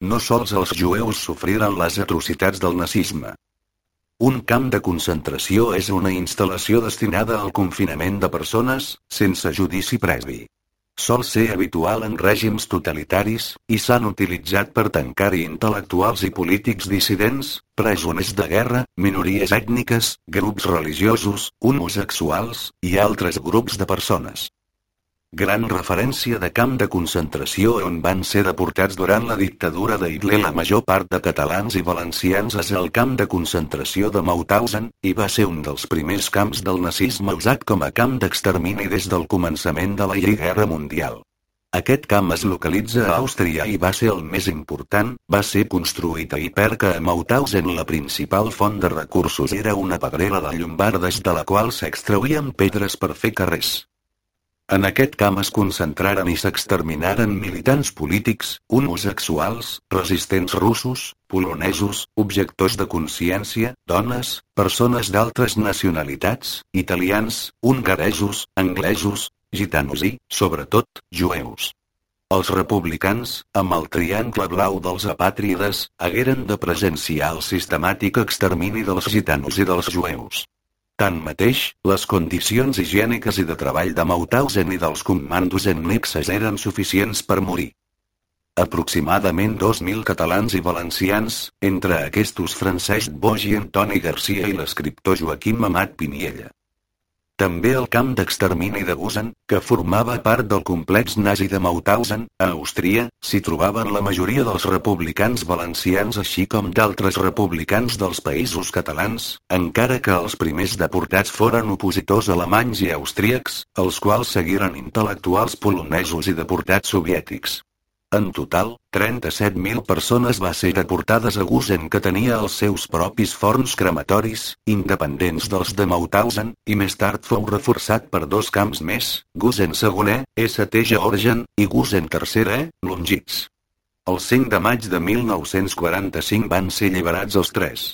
No sols els jueus sofriren les atrocitats del nazisme. Un camp de concentració és una instal·lació destinada al confinament de persones, sense judici previ. Sol ser habitual en règims totalitaris, i s'han utilitzat per tancar-hi intel·lectuals i polítics dissidents, presoners de guerra, minories ètniques, grups religiosos, homosexuals, i altres grups de persones. Gran referència de camp de concentració on van ser deportats durant la dictadura de Hitler la major part de catalans i valencians és el camp de concentració de Mauthausen, i va ser un dels primers camps del nazisme usat com a camp d'extermini des del començament de la Guerra Mundial. Aquest camp es localitza a Àustria i va ser el més important, va ser construït a Hiperca a Mauthausen la principal font de recursos era una pedrera de llombardes de la qual s'extrauien pedres per fer carrers. En aquest camp es concentraren i s'exterminaren militants polítics, homosexuals, resistents russos, polonesos, objectors de consciència, dones, persones d'altres nacionalitats, italians, hongaresos, anglesos, gitanos i, sobretot, jueus. Els republicans, amb el triangle blau dels apàtrides, hagueren de presenciar el sistemàtic extermini dels gitanos i dels jueus. Tanmateix, les condicions higièniques i de treball de Mauthausen i dels comandos ennexes eren suficients per morir. Aproximadament 2.000 catalans i valencians, entre aquests Francesc Boix i Antoni Garcia i l'escriptor Joaquim Amat Piniella. També el camp d'extermini de Gusen, que formava part del complex nazi de Mauthausen, a Àustria, s'hi trobaven la majoria dels republicans valencians així com d'altres republicans dels països catalans, encara que els primers deportats foren opositors alemanys i austríacs, els quals seguiren intel·lectuals polonesos i deportats soviètics. En total, 37.000 persones va ser deportades a Gusen que tenia els seus propis forns crematoris, independents dels de Mauthausen, i més tard fou reforçat per dos camps més, Gusen II, St. Georgen, i Gusen III, Longitz. El 5 de maig de 1945 van ser alliberats els tres.